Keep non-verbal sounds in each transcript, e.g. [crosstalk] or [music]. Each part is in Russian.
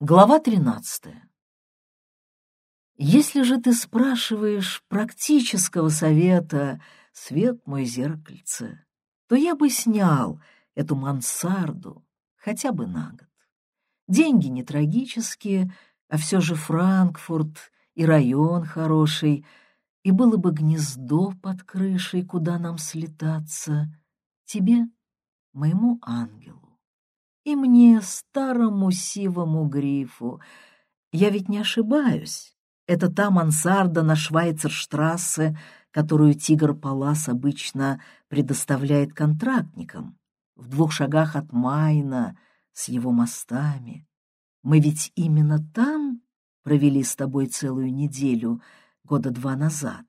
Глава 13. Если же ты спрашиваешь практического совета «Свет мой зеркальце», то я бы снял эту мансарду хотя бы на год. Деньги не трагические, а все же Франкфурт и район хороший, и было бы гнездо под крышей, куда нам слетаться, тебе, моему ангелу и мне, старому сивому грифу. Я ведь не ошибаюсь. Это та мансарда на Швайцерштрассе, которую Тигр Палас обычно предоставляет контрактникам, в двух шагах от Майна с его мостами. Мы ведь именно там провели с тобой целую неделю года два назад,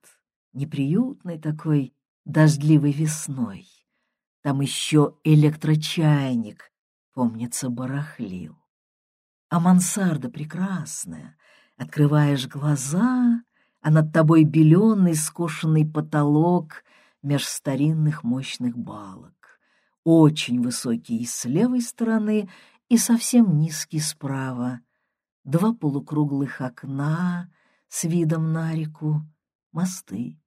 неприютной такой дождливой весной. Там еще электрочайник помнится, барахлил. А мансарда прекрасная, открываешь глаза, а над тобой беленый скошенный потолок меж старинных мощных балок, очень высокий с левой стороны и совсем низкий справа, два полукруглых окна с видом на реку, мосты.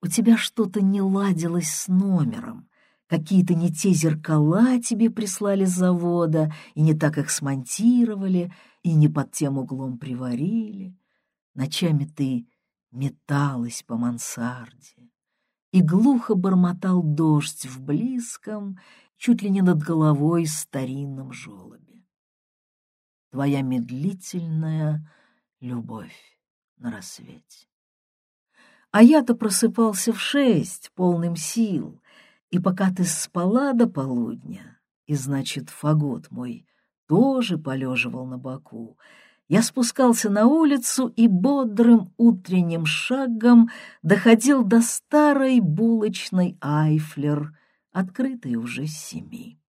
У тебя что-то не ладилось с номером, какие-то не те зеркала тебе прислали с завода, и не так их смонтировали, и не под тем углом приварили. Ночами ты металась по мансарде, и глухо бормотал дождь в близком, чуть ли не над головой старинном желобе. Твоя медлительная любовь на рассвете. А я-то просыпался в шесть, полным сил, и пока ты спала до полудня, и, значит, фагот мой тоже полеживал на боку, я спускался на улицу и бодрым утренним шагом доходил до старой булочной Айфлер, открытой уже с семи.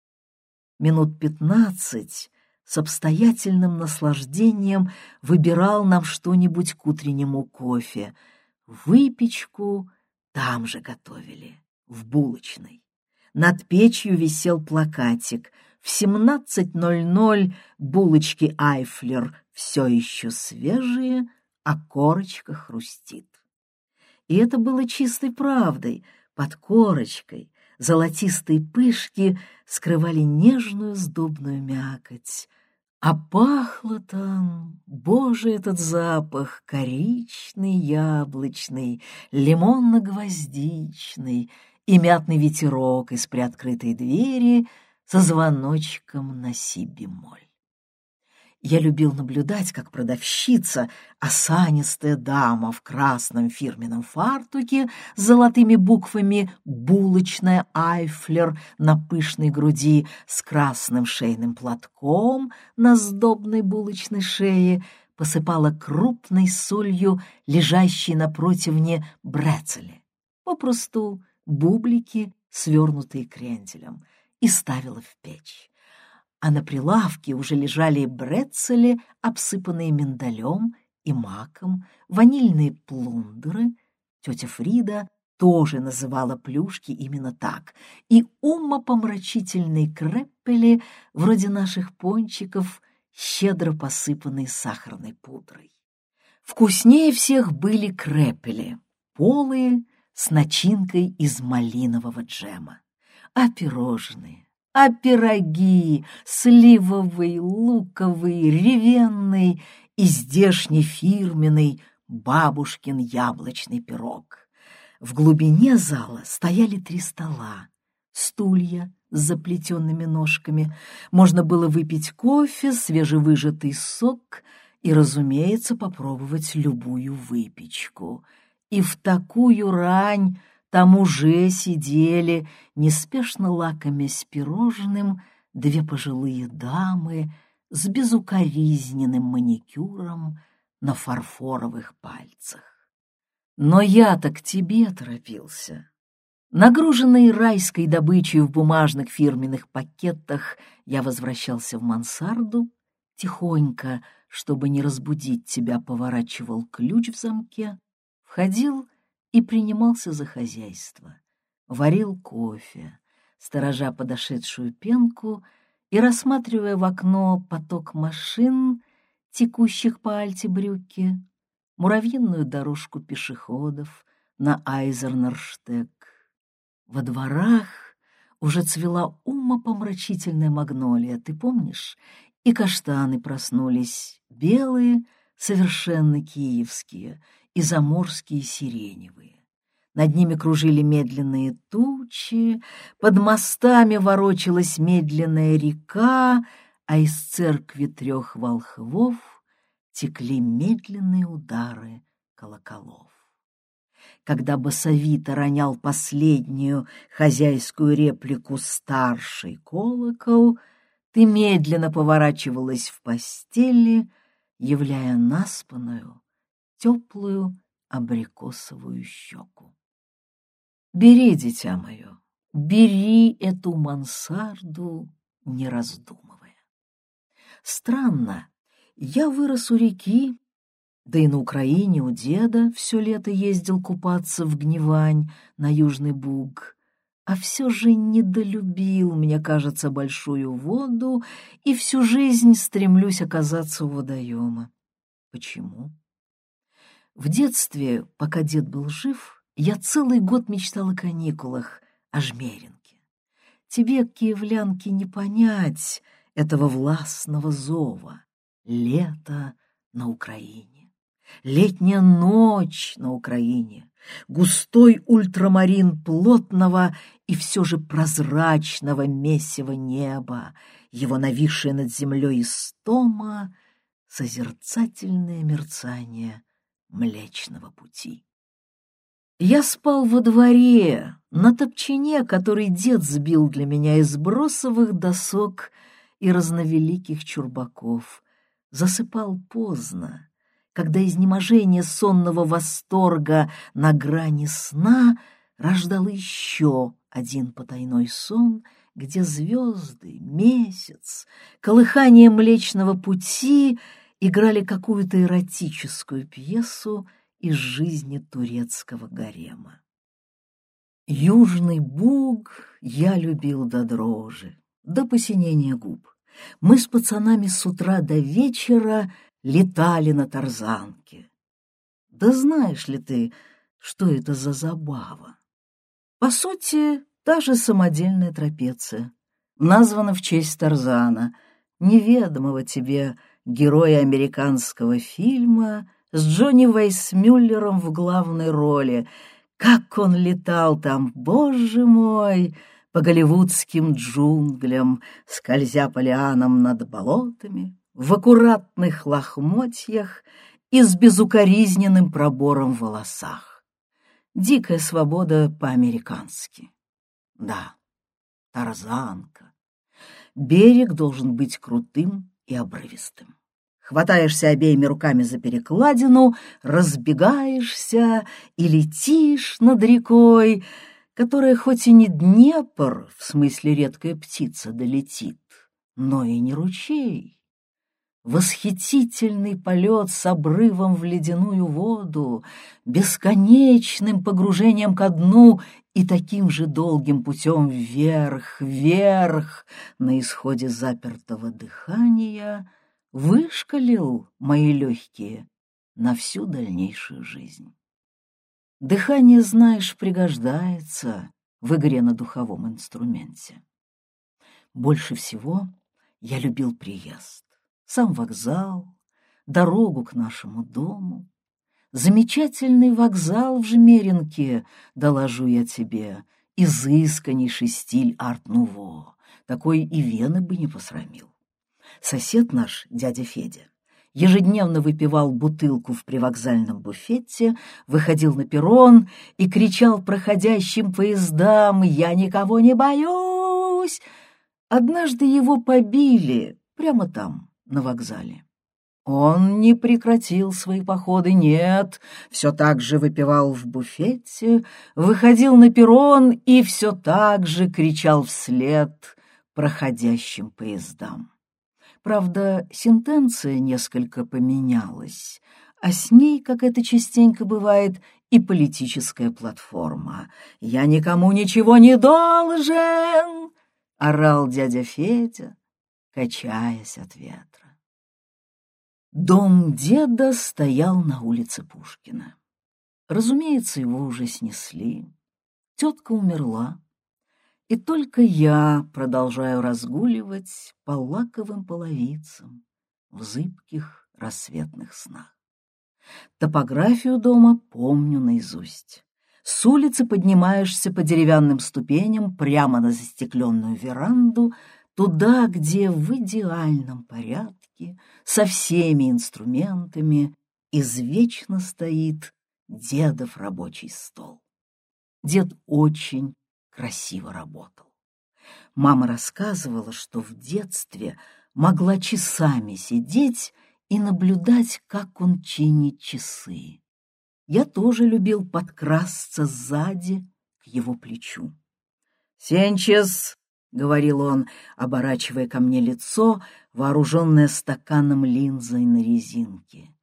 Минут пятнадцать с обстоятельным наслаждением выбирал нам что-нибудь к утреннему кофе. Выпечку там же готовили в булочной. Над печью висел плакатик «В 17.00 булочки Айфлер все еще свежие, а корочка хрустит». И это было чистой правдой. Под корочкой золотистые пышки скрывали нежную сдобную мякоть. А пахло там, боже, этот запах, коричный, яблочный, лимонно-гвоздичный, и мятный ветерок из приоткрытой двери со звоночком на си-бемоль. Я любил наблюдать, как продавщица, осанистая дама в красном фирменном фартуке с золотыми буквами «Булочная Айфлер» на пышной груди с красным шейным платком на сдобной булочной шее посыпала крупной солью лежащей на противне брецели. Попросту бублики, свернутые кренделем, и ставила в печь. А на прилавке уже лежали брецели, обсыпанные миндалем и маком, ванильные плундеры. Тетя Фрида тоже называла плюшки именно так, и умопомрачительные креппели, вроде наших пончиков, щедро посыпанные сахарной пудрой. Вкуснее всех были креппели, полые, с начинкой из малинового джема. А пирожные, а пироги, сливовый, луковый, ревенный и здешний фирменный бабушкин яблочный пирог. В глубине зала стояли три стола, стулья с заплетенными ножками. Можно было выпить кофе, свежевыжатый сок и, разумеется, попробовать любую выпечку — и в такую рань там уже сидели, неспешно лакомясь пирожным, две пожилые дамы с безукоризненным маникюром на фарфоровых пальцах. Но я-то к тебе торопился. Нагруженный райской добычей в бумажных фирменных пакетах, я возвращался в мансарду, тихонько, чтобы не разбудить тебя, поворачивал ключ в замке, Входил и принимался за хозяйство. Варил кофе, сторожа подошедшую пенку, и рассматривая в окно поток машин, текущих по Альте-Брюке, муравьиную дорожку пешеходов на Айзернерштег. Во дворах уже цвела умопомрачительная магнолия, ты помнишь? И каштаны проснулись, белые, совершенно киевские, и заморские сиреневые. Над ними кружили медленные тучи, под мостами ворочалась медленная река, а из церкви трех волхвов текли медленные удары колоколов. Когда басовито ронял последнюю хозяйскую реплику «старший колокол», ты медленно поворачивалась в постели, являя наспанную, теплую абрикосовую щеку. Бери, дитя мое, бери эту мансарду, не раздумывая. Странно, я вырос у реки, да и на Украине у деда все лето ездил купаться в Гневань на Южный Буг, а все же недолюбил, мне кажется, большую воду и всю жизнь стремлюсь оказаться у водоема. Почему? В детстве, пока дед был жив, я целый год мечтал о каникулах, о жмеринке. Тебе, киевлянке, не понять этого властного зова. Лето на Украине, летняя ночь на Украине, густой ультрамарин плотного и все же прозрачного месива неба, его нависшее над землей истома, созерцательное мерцание Млечного Пути. Я спал во дворе, на топчине, который дед сбил для меня из бросовых досок и разновеликих чурбаков. Засыпал поздно, когда изнеможение сонного восторга на грани сна рождало еще один потайной сон, где звезды, месяц, колыхание Млечного Пути играли какую-то эротическую пьесу из жизни турецкого гарема. Южный буг я любил до дрожи, до посинения губ. Мы с пацанами с утра до вечера летали на тарзанке. Да знаешь ли ты, что это за забава? По сути, та же самодельная трапеция, названа в честь Тарзана, неведомого тебе героя американского фильма с Джонни Вейсмюллером в главной роли. Как он летал там, боже мой, по голливудским джунглям, скользя по лианам над болотами, в аккуратных лохмотьях и с безукоризненным пробором в волосах. Дикая свобода по-американски. Да, тарзанка. Берег должен быть крутым и обрывистым хватаешься обеими руками за перекладину, разбегаешься и летишь над рекой, которая хоть и не Днепр, в смысле редкая птица, долетит, но и не ручей. Восхитительный полет с обрывом в ледяную воду, бесконечным погружением ко дну и таким же долгим путем вверх, вверх, на исходе запертого дыхания — вышкалил мои легкие на всю дальнейшую жизнь. Дыхание, знаешь, пригождается в игре на духовом инструменте. Больше всего я любил приезд, сам вокзал, дорогу к нашему дому. Замечательный вокзал в Жмеринке, доложу я тебе, изысканнейший стиль арт-нуво, такой и Вены бы не посрамил. Сосед наш, дядя Федя, ежедневно выпивал бутылку в привокзальном буфете, выходил на перрон и кричал проходящим поездам «Я никого не боюсь!». Однажды его побили прямо там, на вокзале. Он не прекратил свои походы, нет, все так же выпивал в буфете, выходил на перрон и все так же кричал вслед проходящим поездам. Правда, сентенция несколько поменялась, а с ней, как это частенько бывает, и политическая платформа. «Я никому ничего не должен!» — орал дядя Федя, качаясь от ветра. Дом деда стоял на улице Пушкина. Разумеется, его уже снесли. Тетка умерла. И только я продолжаю разгуливать по лаковым половицам в зыбких рассветных снах. Топографию дома помню наизусть. С улицы поднимаешься по деревянным ступеням прямо на застекленную веранду, туда, где в идеальном порядке, со всеми инструментами, извечно стоит дедов рабочий стол. Дед очень красиво работал. Мама рассказывала, что в детстве могла часами сидеть и наблюдать, как он чинит часы. Я тоже любил подкрасться сзади к его плечу. «Сенчес!» — говорил он, оборачивая ко мне лицо, вооруженное стаканом линзой на резинке.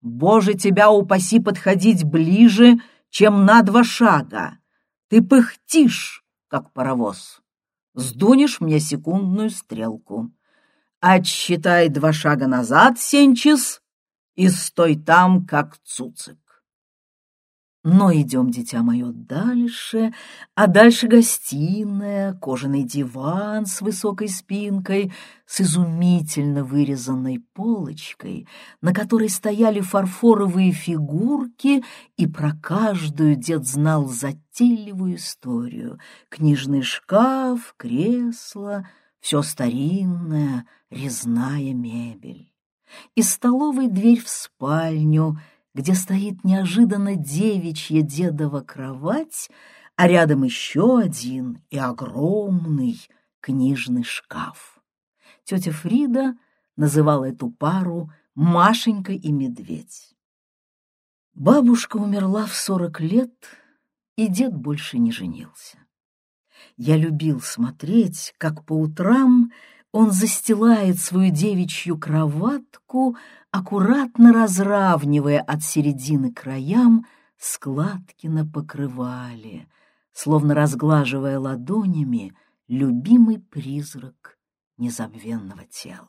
«Боже, тебя упаси подходить ближе, чем на два шага! Ты пыхтишь, как паровоз! Сдунешь мне секундную стрелку. Отсчитай два шага назад, Сенчес, и стой там, как цуцик. Но идем, дитя мое, дальше, а дальше гостиная, кожаный диван с высокой спинкой, с изумительно вырезанной полочкой, на которой стояли фарфоровые фигурки, и про каждую дед знал затейливую историю. Книжный шкаф, кресло, все старинное, резная мебель. Из столовой дверь в спальню — где стоит неожиданно девичья дедова кровать, а рядом еще один и огромный книжный шкаф. Тетя Фрида называла эту пару Машенька и медведь. Бабушка умерла в сорок лет, и дед больше не женился. Я любил смотреть, как по утрам он застилает свою девичью кроватку, аккуратно разравнивая от середины краям складки на покрывале, словно разглаживая ладонями любимый призрак незабвенного тела.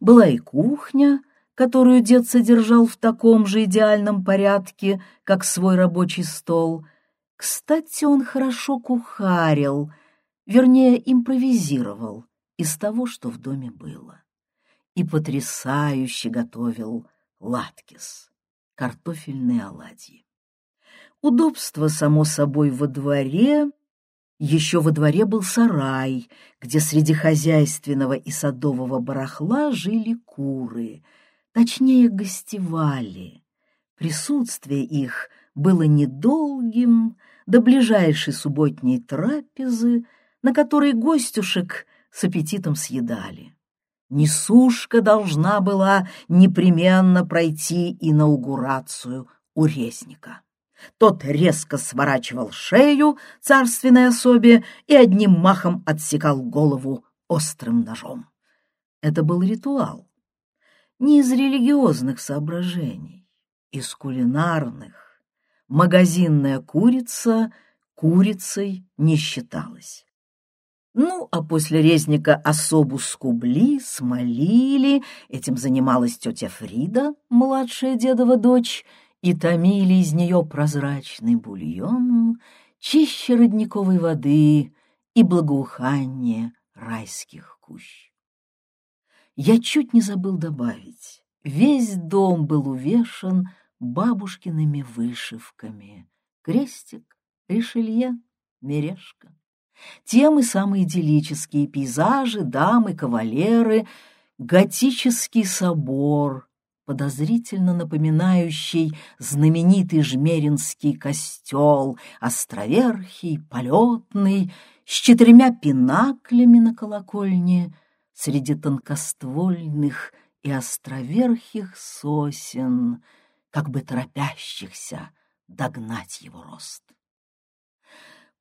Была и кухня, которую дед содержал в таком же идеальном порядке, как свой рабочий стол. Кстати, он хорошо кухарил, вернее, импровизировал из того, что в доме было и потрясающе готовил латкис, картофельные оладьи. Удобство, само собой, во дворе. Еще во дворе был сарай, где среди хозяйственного и садового барахла жили куры, точнее, гостевали. Присутствие их было недолгим, до ближайшей субботней трапезы, на которой гостюшек с аппетитом съедали. Несушка должна была непременно пройти инаугурацию у резника. Тот резко сворачивал шею царственной особе и одним махом отсекал голову острым ножом. Это был ритуал. Не из религиозных соображений, из кулинарных. Магазинная курица курицей не считалась. Ну, а после резника особу скубли, смолили, этим занималась тетя Фрида, младшая дедова дочь, и томили из нее прозрачный бульон, чище родниковой воды и благоухание райских кущ. Я чуть не забыл добавить, весь дом был увешан бабушкиными вышивками. Крестик, решелье, мережка. Темы самые идиллические пейзажи, дамы, кавалеры, готический собор, подозрительно напоминающий знаменитый жмеринский костел, островерхий, полетный, с четырьмя пинаклями на колокольне среди тонкоствольных и островерхих сосен, как бы торопящихся догнать его рост.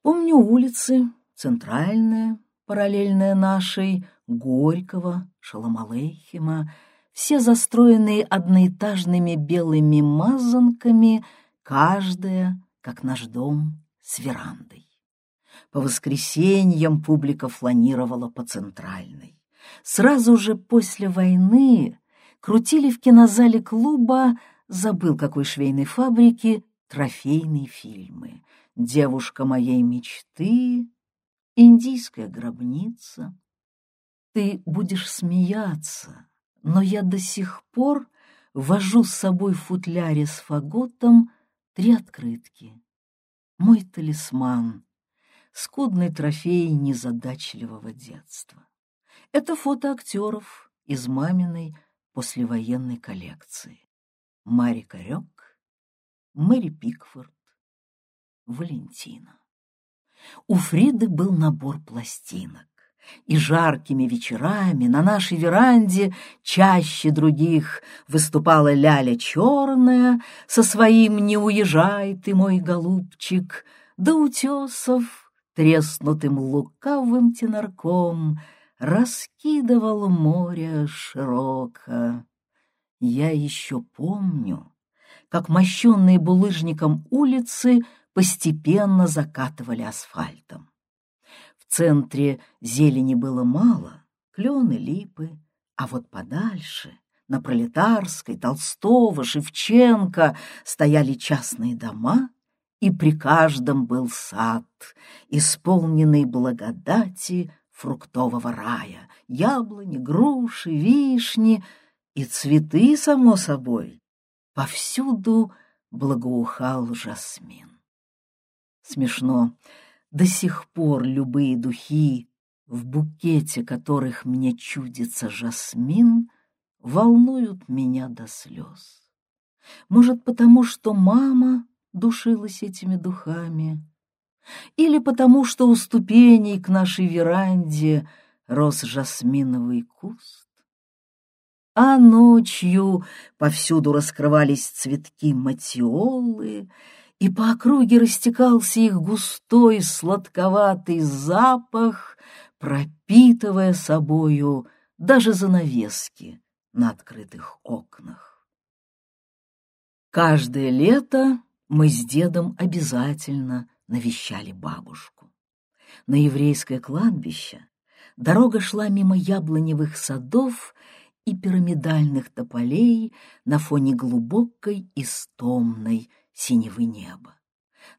Помню улицы, Центральная, параллельная нашей, Горького, Шаламалейхима, все застроенные одноэтажными белыми мазанками, каждая, как наш дом, с верандой. По воскресеньям публика фланировала по центральной. Сразу же после войны крутили в кинозале клуба, забыл какой швейной фабрики, трофейные фильмы. «Девушка моей мечты», «Индийская гробница». Ты будешь смеяться, но я до сих пор вожу с собой в футляре с фаготом три открытки. Мой талисман, скудный трофей незадачливого детства. Это фото актеров из маминой послевоенной коллекции. Мари Корек, Мэри Пикфорд, Валентина. У Фриды был набор пластинок, и жаркими вечерами на нашей веранде чаще других выступала Ляля Черная со своим «Не уезжай ты, мой голубчик», до утесов треснутым лукавым тенорком раскидывал море широко. Я еще помню, как мощенные булыжником улицы постепенно закатывали асфальтом. В центре зелени было мало, клены, липы, а вот подальше, на Пролетарской, Толстого, Шевченко, стояли частные дома, и при каждом был сад, исполненный благодати фруктового рая, яблони, груши, вишни и цветы, само собой. Повсюду благоухал жасмин. Смешно, до сих пор любые духи, в букете которых мне чудится жасмин, волнуют меня до слез. Может, потому что мама душилась этими духами, или потому что у ступеней к нашей веранде рос жасминовый куст. А ночью повсюду раскрывались цветки матиолы, и по округе растекался их густой сладковатый запах, пропитывая собою даже занавески на открытых окнах. Каждое лето мы с дедом обязательно навещали бабушку. На еврейское кладбище дорога шла мимо яблоневых садов и пирамидальных тополей на фоне глубокой и стомной синевы неба.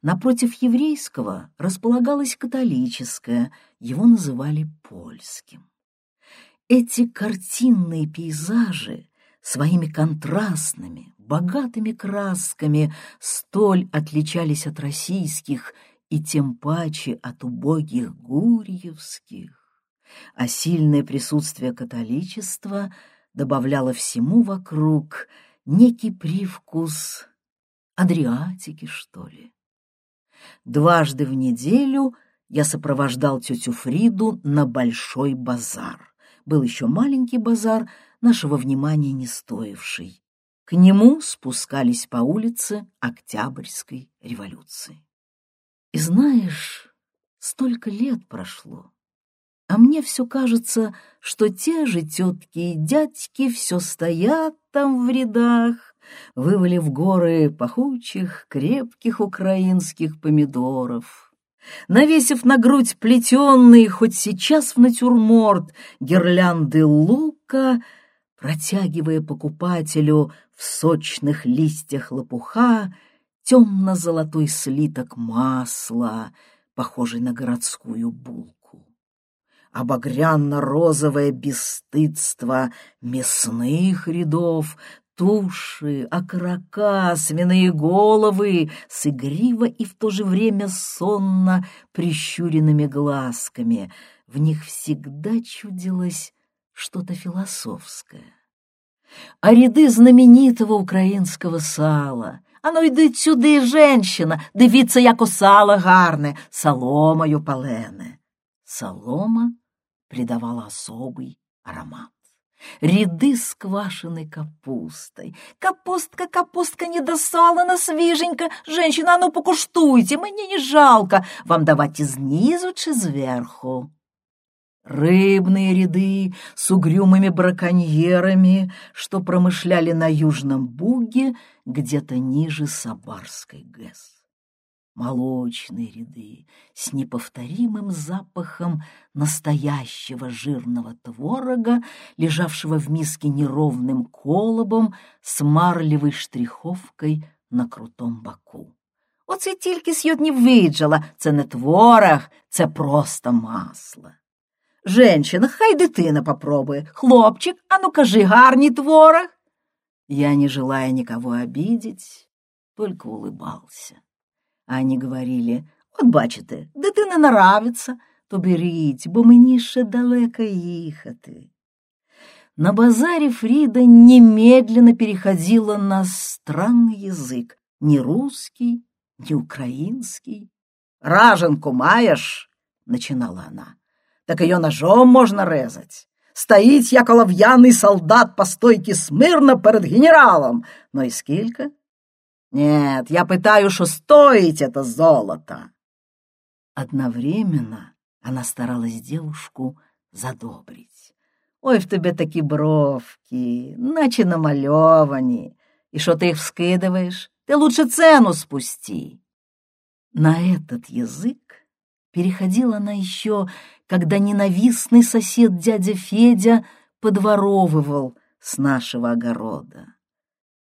Напротив еврейского располагалось католическое, его называли польским. Эти картинные пейзажи своими контрастными, богатыми красками столь отличались от российских и тем паче от убогих гурьевских, а сильное присутствие католичества добавляло всему вокруг некий привкус Адриатики, что ли. Дважды в неделю я сопровождал тетю Фриду на большой базар. Был еще маленький базар, нашего внимания не стоивший. К нему спускались по улице Октябрьской революции. И знаешь, столько лет прошло, а мне все кажется, что те же тетки и дядьки все стоят там в рядах, вывалив горы пахучих, крепких украинских помидоров. Навесив на грудь плетенные, хоть сейчас в натюрморт, гирлянды лука, протягивая покупателю в сочных листьях лопуха темно-золотой слиток масла, похожий на городскую булку. Обогрянно-розовое бесстыдство мясных рядов туши, окорока, свиные головы с игриво и в то же время сонно прищуренными глазками. В них всегда чудилось что-то философское. А ряды знаменитого украинского сала. Ану йди сюди, женщина, дивіться, яко сало гарне, соломою палене. Солома придавала особый аромат ряды с квашеной капустой. Капустка, капустка недосолена, свеженька. Женщина, а ну покуштуйте, мне не жалко. Вам давать и знизу чи зверху. Рыбные ряды с угрюмыми браконьерами, что промышляли на Южном Буге где-то ниже Сабарской ГЭС молочные ряды с неповторимым запахом настоящего жирного творога, лежавшего в миске неровным колобом с марлевой штриховкой на крутом боку. Оце тільки сьогодні виджала, це не творог, це просто масло. Женщина, хай дитина попробує. Хлопчик, а ну кажи, гарний творог. Я, не желая никого обидеть, только улыбался. Они говорили, от бачите, дитина нравиться, то беріть, бо мені ще далеко їхати. На базаре Фрида немедленно переходила на странный язык, не русский, не украинский. «Раженку маешь?» — начинала она. «Так ее ножом можно резать. Стоїть як олов'яний солдат по стойке смирно перед генералом. Ну и скільки? Нет, я пытаю, что стоит это золото. Одновременно она старалась девушку задобрить. Ой, в тебе такі бровки, наче намальовані. И что ты их вскидываешь? Ты лучше цену спусти. На этот язык переходила она еще, когда ненавистный сосед дядя Федя подворовывал с нашего огорода.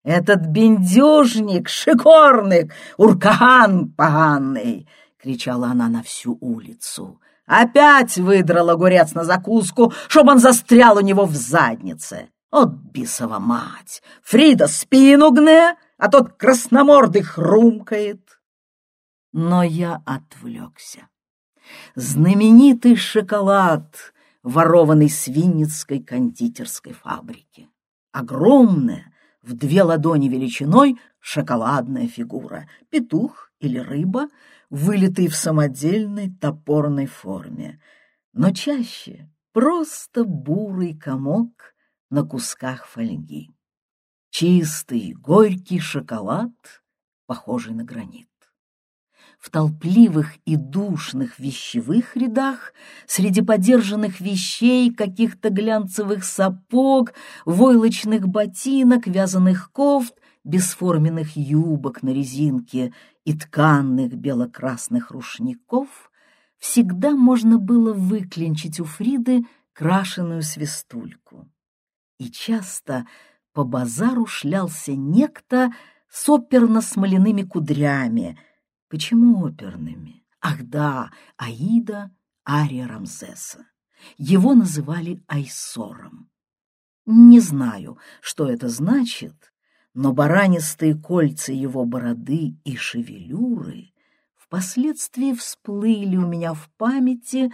«Этот бендюжник, шикорник, уркаган поганый!» — кричала она на всю улицу. «Опять выдрал огурец на закуску, чтобы он застрял у него в заднице! От бисова мать! Фрида спину гне, а тот красномордый хрумкает!» Но я отвлекся. Знаменитый шоколад, ворованный с Винницкой кондитерской фабрики. Огромная, в две ладони величиной шоколадная фигура, петух или рыба, вылитый в самодельной топорной форме, но чаще просто бурый комок на кусках фольги. Чистый, горький шоколад, похожий на гранит в толпливых и душных вещевых рядах, среди подержанных вещей, каких-то глянцевых сапог, войлочных ботинок, вязаных кофт, бесформенных юбок на резинке и тканных бело-красных рушников, всегда можно было выклинчить у Фриды крашеную свистульку. И часто по базару шлялся некто с оперно-смоляными кудрями — Почему оперными? Ах да, Аида Ария Рамзеса. Его называли Айсором. Не знаю, что это значит, но баранистые кольца его бороды и шевелюры впоследствии всплыли у меня в памяти,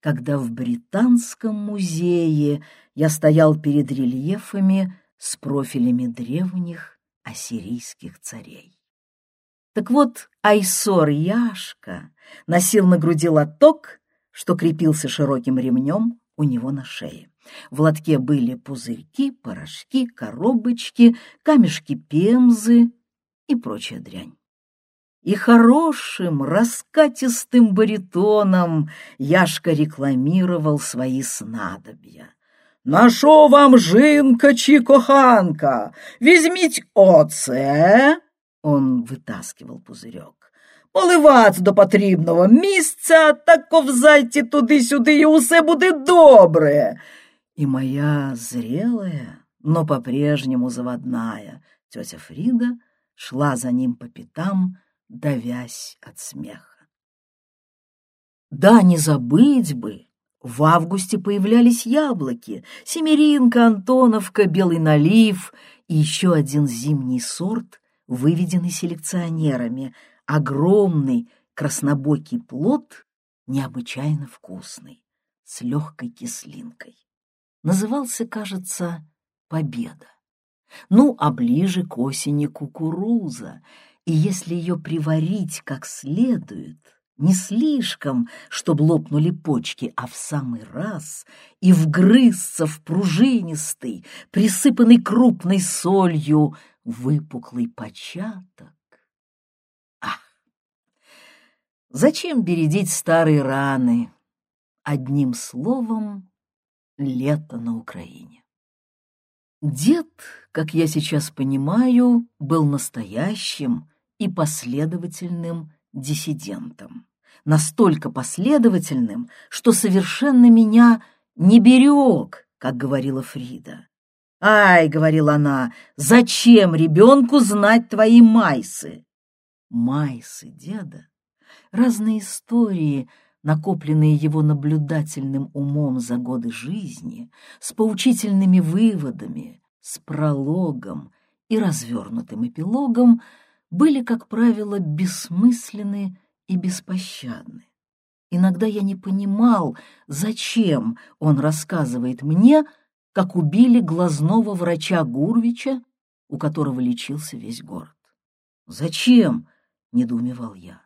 когда в Британском музее я стоял перед рельефами с профилями древних ассирийских царей. Так вот, Айсор Яшка носил на груди лоток, что крепился широким ремнем у него на шее. В лотке были пузырьки, порошки, коробочки, камешки пемзы и прочая дрянь. И хорошим, раскатистым баритоном Яшка рекламировал свои снадобья. «Нашо вам жинка чи коханка, візьміть оце, он витаскивав пузирьок. Поливати до потрібного місця та ковзайте туди-сюди, і усе буде добре. И моя зрелая, но по-прежнему заводная тетя Фрида шла за ним по пятам, давясь от смеха. Да, не забыть бы, в августе появлялись яблоки, семеринка, антоновка, белый налив и еще один зимний сорт выведенный селекционерами, огромный краснобокий плод, необычайно вкусный, с легкой кислинкой. Назывался, кажется, «Победа». Ну, а ближе к осени кукуруза, и если ее приварить как следует, не слишком, чтобы лопнули почки, а в самый раз и вгрызться в пружинистый, присыпанный крупной солью выпуклый початок. Ах! Зачем бередить старые раны? Одним словом, лето на Украине. Дед, как я сейчас понимаю, был настоящим и последовательным диссидентом, настолько последовательным, что совершенно меня не берег, как говорила Фрида. «Ай!» — говорила она, — «зачем ребенку знать твои майсы?» Майсы деда, разные истории, накопленные его наблюдательным умом за годы жизни, с поучительными выводами, с прологом и развернутым эпилогом, были, как правило, бессмысленны и беспощадны. Иногда я не понимал, зачем он рассказывает мне, как убили глазного врача Гурвича, у которого лечился весь город. «Зачем?» — недоумевал я.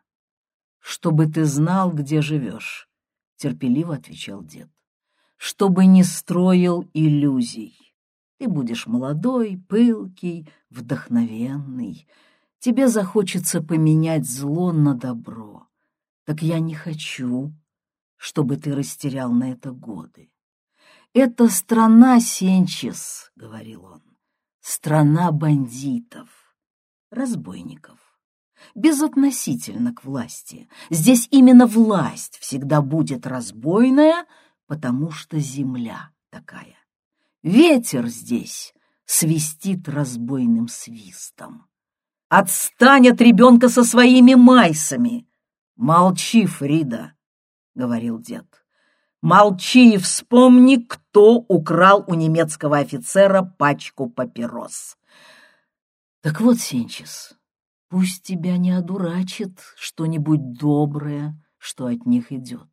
«Чтобы ты знал, где живешь», — терпеливо отвечал дед. «Чтобы не строил иллюзий. Ты будешь молодой, пылкий, вдохновенный. Тебе захочется поменять зло на добро. Так я не хочу, чтобы ты растерял на это годы. «Это страна, Сенчес», — говорил он, — «страна бандитов, разбойников, безотносительно к власти. Здесь именно власть всегда будет разбойная, потому что земля такая. Ветер здесь свистит разбойным свистом. Отстань от ребенка со своими майсами!» «Молчи, Фрида», — говорил дед. Молчи и вспомни, кто украл у немецкого офицера пачку папирос. Так вот, Сенчес, пусть тебя не одурачит что-нибудь доброе, что от них идет.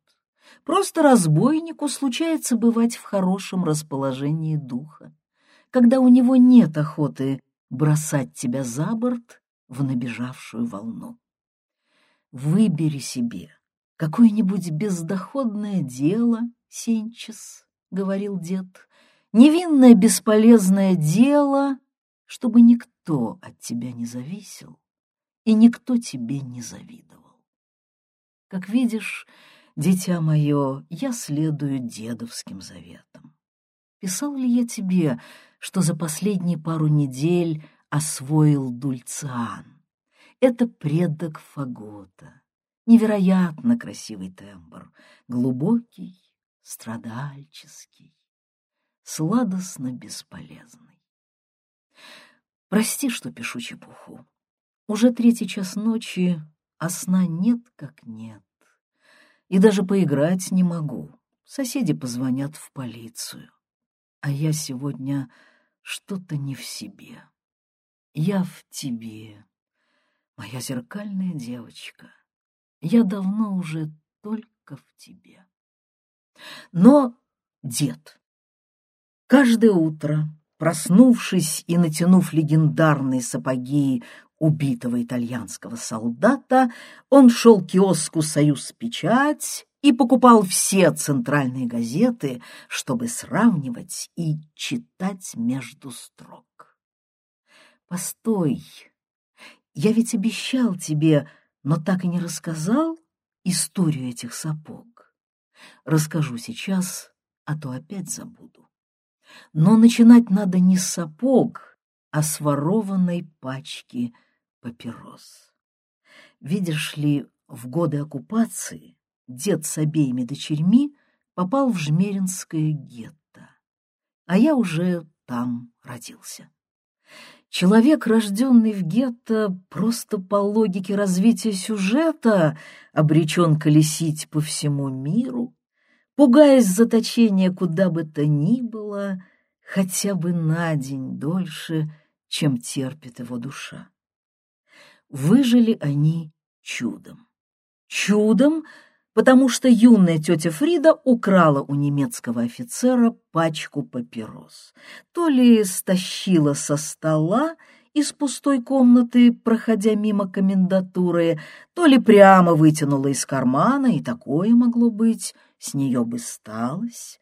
Просто разбойнику случается бывать в хорошем расположении духа, когда у него нет охоты бросать тебя за борт в набежавшую волну. Выбери себе какое-нибудь бездоходное дело, Сенчес, — говорил дед, — невинное бесполезное дело, чтобы никто от тебя не зависел и никто тебе не завидовал. Как видишь, дитя мое, я следую дедовским заветам. Писал ли я тебе, что за последние пару недель освоил дульциан? Это предок фагота невероятно красивый тембр, глубокий, страдальческий, сладостно бесполезный. Прости, что пишу чепуху. Уже третий час ночи, а сна нет как нет. И даже поиграть не могу. Соседи позвонят в полицию. А я сегодня что-то не в себе. Я в тебе, моя зеркальная девочка. Я давно уже только в тебе. Но дед каждое утро, проснувшись и натянув легендарные сапоги убитого итальянского солдата, он шел к киоску «Союз Печать» и покупал все центральные газеты, чтобы сравнивать и читать между строк. «Постой, я ведь обещал тебе, но так и не рассказал историю этих сапог. Расскажу сейчас, а то опять забуду. Но начинать надо не с сапог, а с ворованной пачки папирос. Видишь ли, в годы оккупации дед с обеими дочерьми попал в Жмеринское гетто, а я уже там родился. Человек, рожденный в гетто, просто по логике развития сюжета обречен колесить по всему миру, пугаясь заточения куда бы то ни было, хотя бы на день дольше, чем терпит его душа. Выжили они чудом. Чудом, потому что юная тетя Фрида украла у немецкого офицера пачку папирос. То ли стащила со стола из пустой комнаты, проходя мимо комендатуры, то ли прямо вытянула из кармана, и такое могло быть, с нее бы сталось.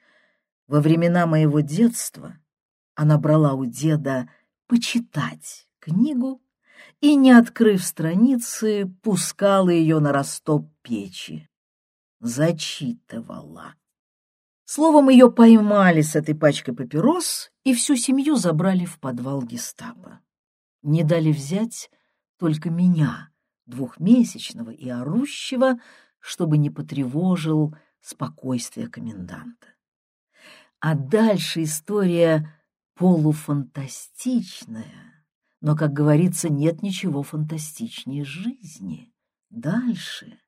Во времена моего детства она брала у деда почитать книгу и, не открыв страницы, пускала ее на растоп печи зачитывала. Словом, ее поймали с этой пачкой папирос и всю семью забрали в подвал гестапо. Не дали взять только меня, двухмесячного и орущего, чтобы не потревожил спокойствие коменданта. А дальше история полуфантастичная, но, как говорится, нет ничего фантастичнее жизни. Дальше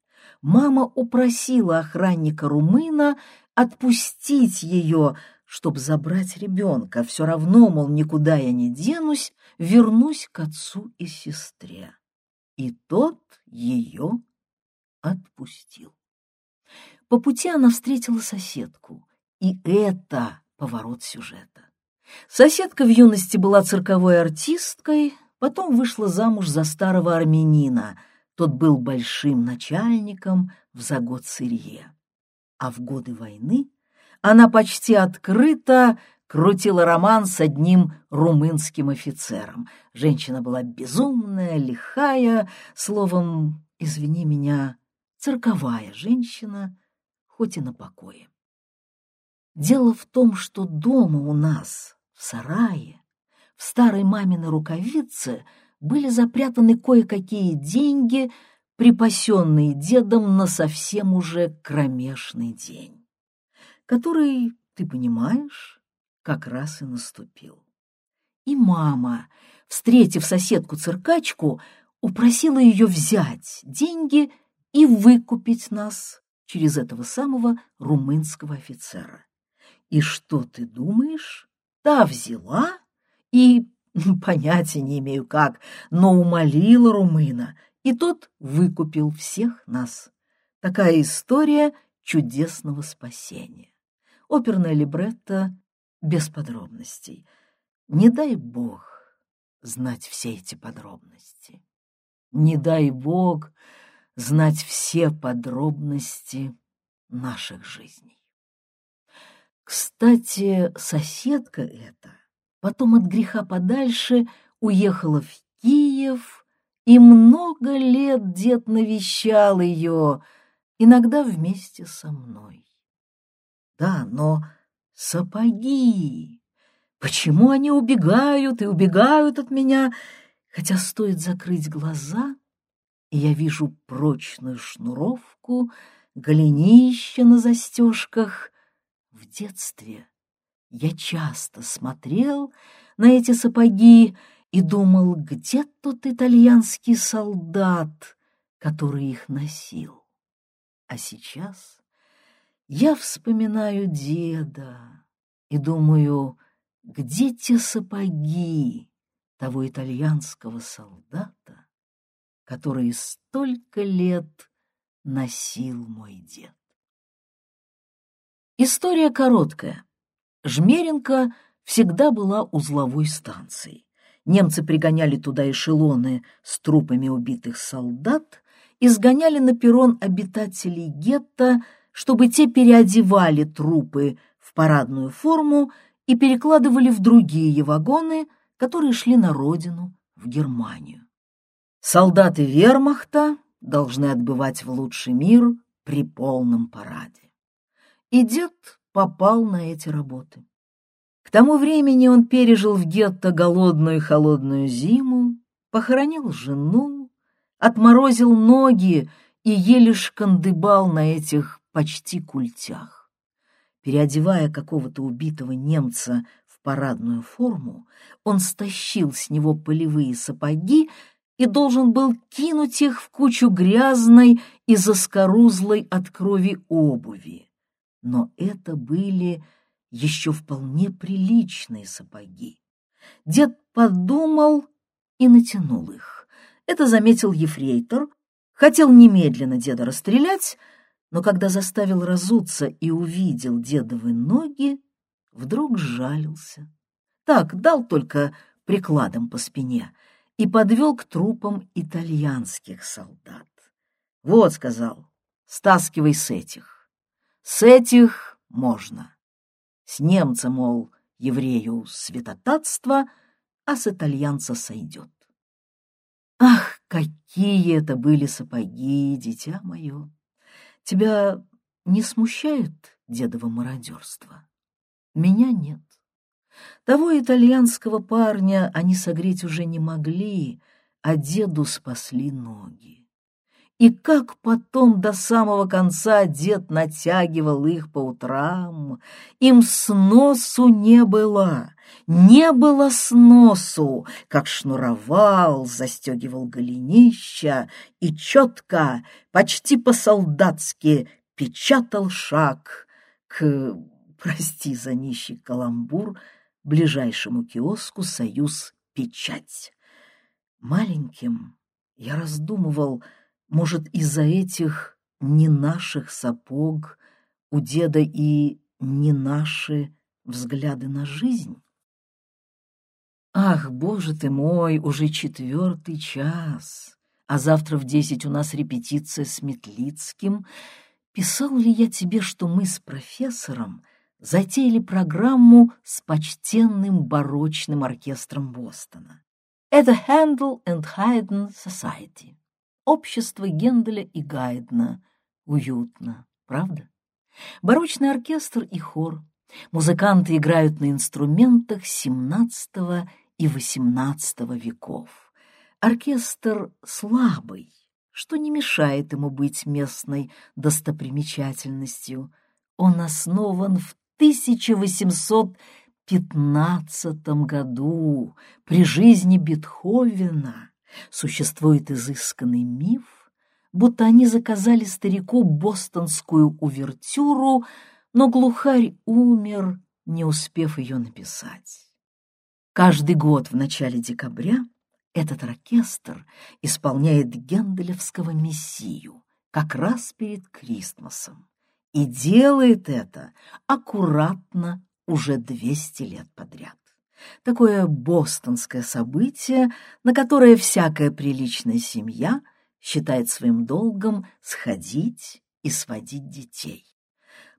мама упросила охранника румына отпустить ее, чтобы забрать ребенка. Все равно, мол, никуда я не денусь, вернусь к отцу и сестре. И тот ее отпустил. По пути она встретила соседку, и это поворот сюжета. Соседка в юности была цирковой артисткой, потом вышла замуж за старого армянина. Тот был большим начальником в загод-сырье. А в годы войны она почти открыто крутила роман с одним румынским офицером. Женщина была безумная, лихая, словом, извини меня, цирковая женщина, хоть и на покое. Дело в том, что дома у нас, в сарае, в старой маминой рукавице были запрятаны кое-какие деньги, припасенные дедом на совсем уже кромешный день, который, ты понимаешь, как раз и наступил. И мама, встретив соседку-циркачку, упросила ее взять деньги и выкупить нас через этого самого румынского офицера. И что ты думаешь? Та взяла и, [laughs] понятия не имею как, но умолила румына, и тот выкупил всех нас. Такая история чудесного спасения. Оперная либретто без подробностей. Не дай бог знать все эти подробности. Не дай бог знать все подробности наших жизней. Кстати, соседка эта потом от греха подальше уехала в Киев, и много лет дед навещал ее, иногда вместе со мной. Да, но сапоги! Почему они убегают и убегают от меня, хотя стоит закрыть глаза — и я вижу прочную шнуровку, голенище на застежках. В детстве я часто смотрел на эти сапоги и думал, где тот итальянский солдат, который их носил. А сейчас я вспоминаю деда и думаю, где те сапоги того итальянского солдата, которые столько лет носил мой дед. История короткая. Жмеренко всегда была узловой станцией. Немцы пригоняли туда эшелоны с трупами убитых солдат и сгоняли на перрон обитателей гетто, чтобы те переодевали трупы в парадную форму и перекладывали в другие вагоны, которые шли на родину, в Германию. Солдаты вермахта должны отбывать в лучший мир при полном параде. И дед попал на эти работы. К тому времени он пережил в гетто голодную и холодную зиму, похоронил жену, отморозил ноги и еле шкандыбал на этих почти культях. Переодевая какого-то убитого немца в парадную форму, он стащил с него полевые сапоги и должен был кинуть их в кучу грязной и заскорузлой от крови обуви. Но это были еще вполне приличные сапоги. Дед подумал и натянул их. Это заметил ефрейтор, хотел немедленно деда расстрелять, но когда заставил разуться и увидел дедовы ноги, вдруг сжалился. Так, дал только прикладом по спине — и подвел к трупам итальянских солдат. «Вот», — сказал, — «стаскивай с этих. С этих можно. С немца, мол, еврею святотатство, а с итальянца сойдет». Ах, какие это были сапоги, дитя мое! Тебя не смущает дедово мародерство? Меня нет. Того итальянского парня они согреть уже не могли, а деду спасли ноги. И как потом до самого конца дед натягивал их по утрам, им сносу не было, не было сносу, как шнуровал, застегивал голенища и четко, почти по-солдатски печатал шаг к, прости за нищий каламбур, ближайшему киоску «Союз Печать». Маленьким я раздумывал, может, из-за этих не наших сапог у деда и не наши взгляды на жизнь? Ах, боже ты мой, уже четвертый час, а завтра в десять у нас репетиция с Метлицким. Писал ли я тебе, что мы с профессором затеяли программу с почтенным барочным оркестром Бостона? Это Handel and Haydn Society. Общество Генделя и Гайдна. Уютно, правда? Барочный оркестр и хор. Музыканты играют на инструментах XVII и XVIII веков. Оркестр слабый, что не мешает ему быть местной достопримечательностью. Он основан в 1815 году при жизни Бетховена. Существует изысканный миф, будто они заказали старику бостонскую увертюру, но глухарь умер, не успев ее написать. Каждый год в начале декабря этот оркестр исполняет Генделевского «Мессию» как раз перед Кристмасом и делает это аккуратно уже 200 лет подряд. Такое бостонское событие, на которое всякая приличная семья считает своим долгом сходить и сводить детей.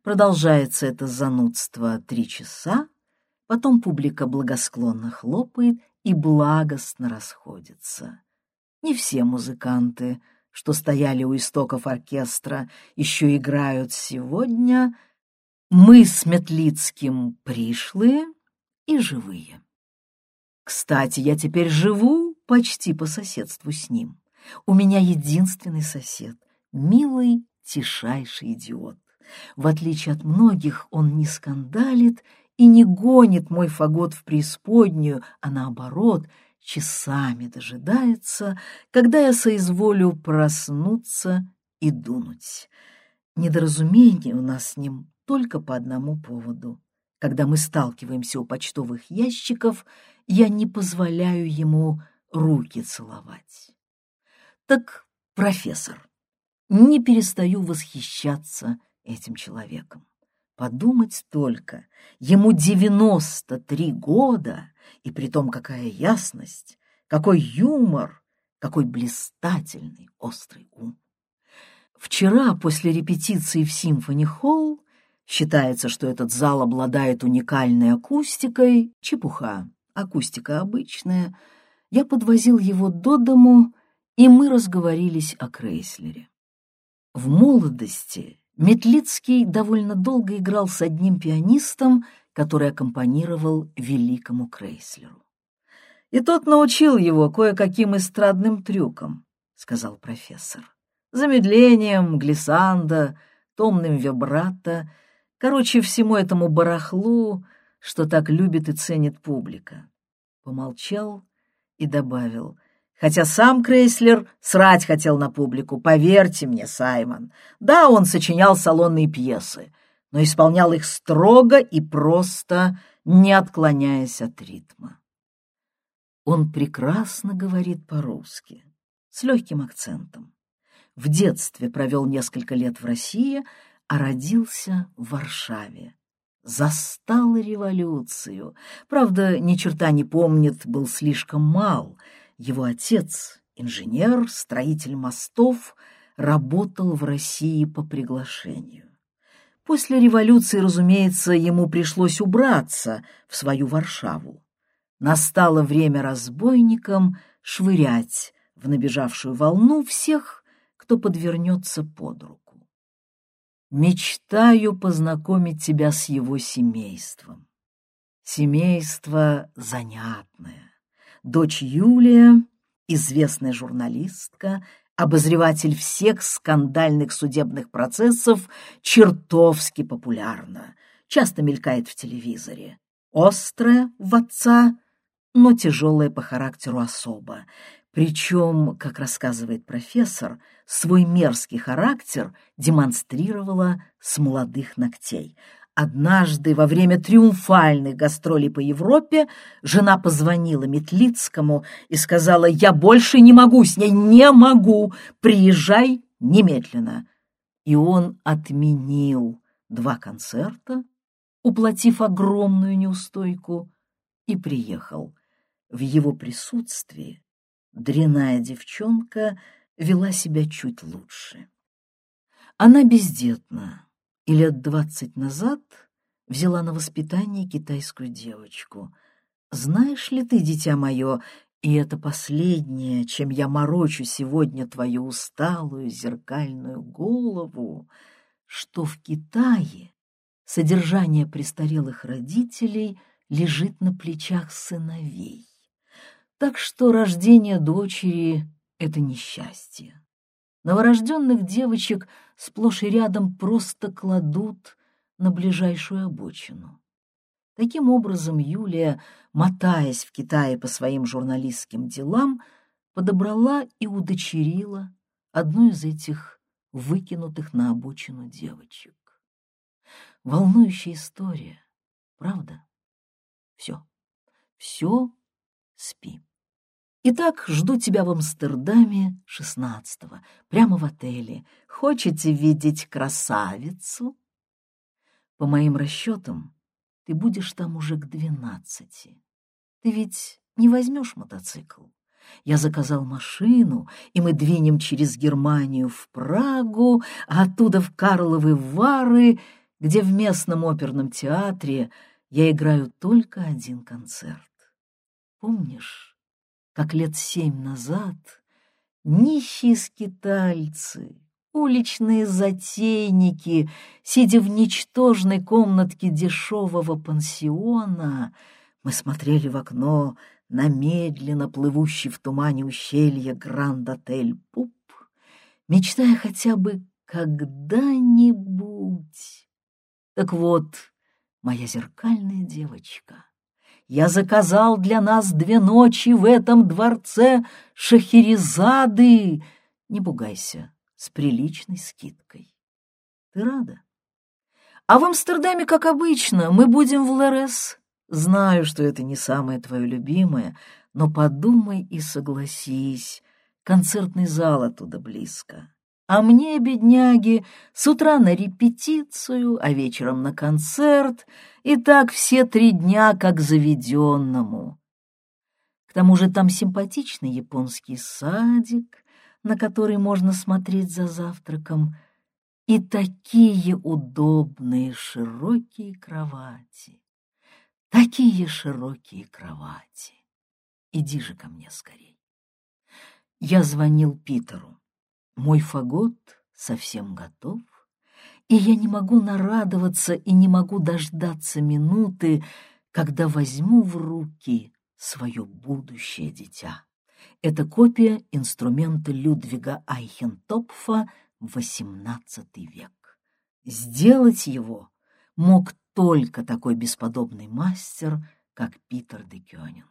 Продолжается это занудство три часа, Потом публика благосклонно хлопает и благостно расходится. Не все музыканты, что стояли у истоков оркестра, еще играют сегодня. Мы с Метлицким пришлые и живые. Кстати, я теперь живу почти по соседству с ним. У меня единственный сосед — милый, тишайший идиот. В отличие от многих, он не скандалит и не гонит мой фагот в преисподнюю, а наоборот, часами дожидается, когда я соизволю проснуться и дунуть. Недоразумение у нас с ним только по одному поводу. Когда мы сталкиваемся у почтовых ящиков, я не позволяю ему руки целовать. Так, профессор, не перестаю восхищаться этим человеком. Подумать только, ему девяносто три года, и при том какая ясность, какой юмор, какой блистательный острый ум. Вчера после репетиции в Симфони-холл считается, что этот зал обладает уникальной акустикой, чепуха, акустика обычная. Я подвозил его до дому, и мы разговорились о Крейслере. В молодости Метлицкий довольно долго играл с одним пианистом, который аккомпанировал великому Крейслеру. «И тот научил его кое-каким эстрадным трюкам», — сказал профессор. «Замедлением, глиссандо, томным вибрато, короче, всему этому барахлу, что так любит и ценит публика». Помолчал и добавил — Хотя сам Крейслер срать хотел на публику, поверьте мне, Саймон. Да, он сочинял салонные пьесы, но исполнял их строго и просто, не отклоняясь от ритма. Он прекрасно говорит по-русски, с легким акцентом. В детстве провел несколько лет в России, а родился в Варшаве. Застал революцию. Правда, ни черта не помнит, был слишком мал — его отец, инженер, строитель мостов, работал в России по приглашению. После революции, разумеется, ему пришлось убраться в свою Варшаву. Настало время разбойникам швырять в набежавшую волну всех, кто подвернется под руку. Мечтаю познакомить тебя с его семейством. Семейство занятное дочь Юлия, известная журналистка, обозреватель всех скандальных судебных процессов, чертовски популярна, часто мелькает в телевизоре. Острая в отца, но тяжелая по характеру особа. Причем, как рассказывает профессор, свой мерзкий характер демонстрировала с молодых ногтей. Однажды во время триумфальных гастролей по Европе жена позвонила Метлицкому и сказала, «Я больше не могу с ней, не могу, приезжай немедленно». И он отменил два концерта, уплатив огромную неустойку, и приехал. В его присутствии дряная девчонка вела себя чуть лучше. Она бездетна и лет двадцать назад взяла на воспитание китайскую девочку. Знаешь ли ты, дитя мое, и это последнее, чем я морочу сегодня твою усталую зеркальную голову, что в Китае содержание престарелых родителей лежит на плечах сыновей. Так что рождение дочери — это несчастье. Новорожденных девочек сплошь и рядом просто кладут на ближайшую обочину. Таким образом, Юлия, мотаясь в Китае по своим журналистским делам, подобрала и удочерила одну из этих выкинутых на обочину девочек. Волнующая история, правда? Все, все, спи. Итак, жду тебя в Амстердаме шестнадцатого, прямо в отеле. Хочете видеть красавицу? По моим расчетам, ты будешь там уже к двенадцати. Ты ведь не возьмешь мотоцикл. Я заказал машину, и мы двинем через Германию в Прагу, а оттуда в Карловы Вары, где в местном оперном театре я играю только один концерт. Помнишь? Как лет семь назад нищие скитальцы, уличные затейники, сидя в ничтожной комнатке дешевого пансиона, мы смотрели в окно на медленно плывущий в тумане ущелье Гранд-отель Пуп, мечтая хотя бы когда-нибудь. Так вот, моя зеркальная девочка — я заказал для нас две ночи в этом дворце Шахерезады. Не пугайся, с приличной скидкой. Ты рада? А в Амстердаме, как обычно, мы будем в ЛРС. Знаю, что это не самое твое любимое, но подумай и согласись. Концертный зал оттуда близко. А мне, бедняги, с утра на репетицию, а вечером на концерт, и так все три дня как заведенному. К тому же там симпатичный японский садик, на который можно смотреть за завтраком, и такие удобные широкие кровати. Такие широкие кровати. Иди же ко мне скорей. Я звонил Питеру. Мой фагот совсем готов, и я не могу нарадоваться и не могу дождаться минуты, когда возьму в руки свое будущее дитя. Это копия инструмента Людвига Айхентопфа XVIII век. Сделать его мог только такой бесподобный мастер, как Питер де Кёнинг.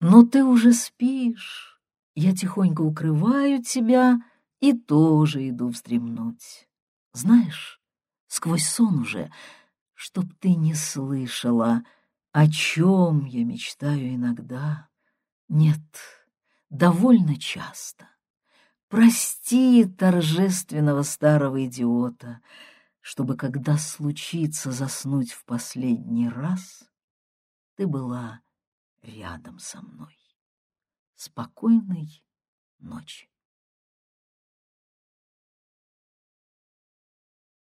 Но ты уже спишь, я тихонько укрываю тебя и тоже иду вздремнуть. Знаешь, сквозь сон уже, чтоб ты не слышала, о чем я мечтаю иногда. Нет, довольно часто. Прости торжественного старого идиота, чтобы, когда случится заснуть в последний раз, ты была рядом со мной. Спокойной ночи.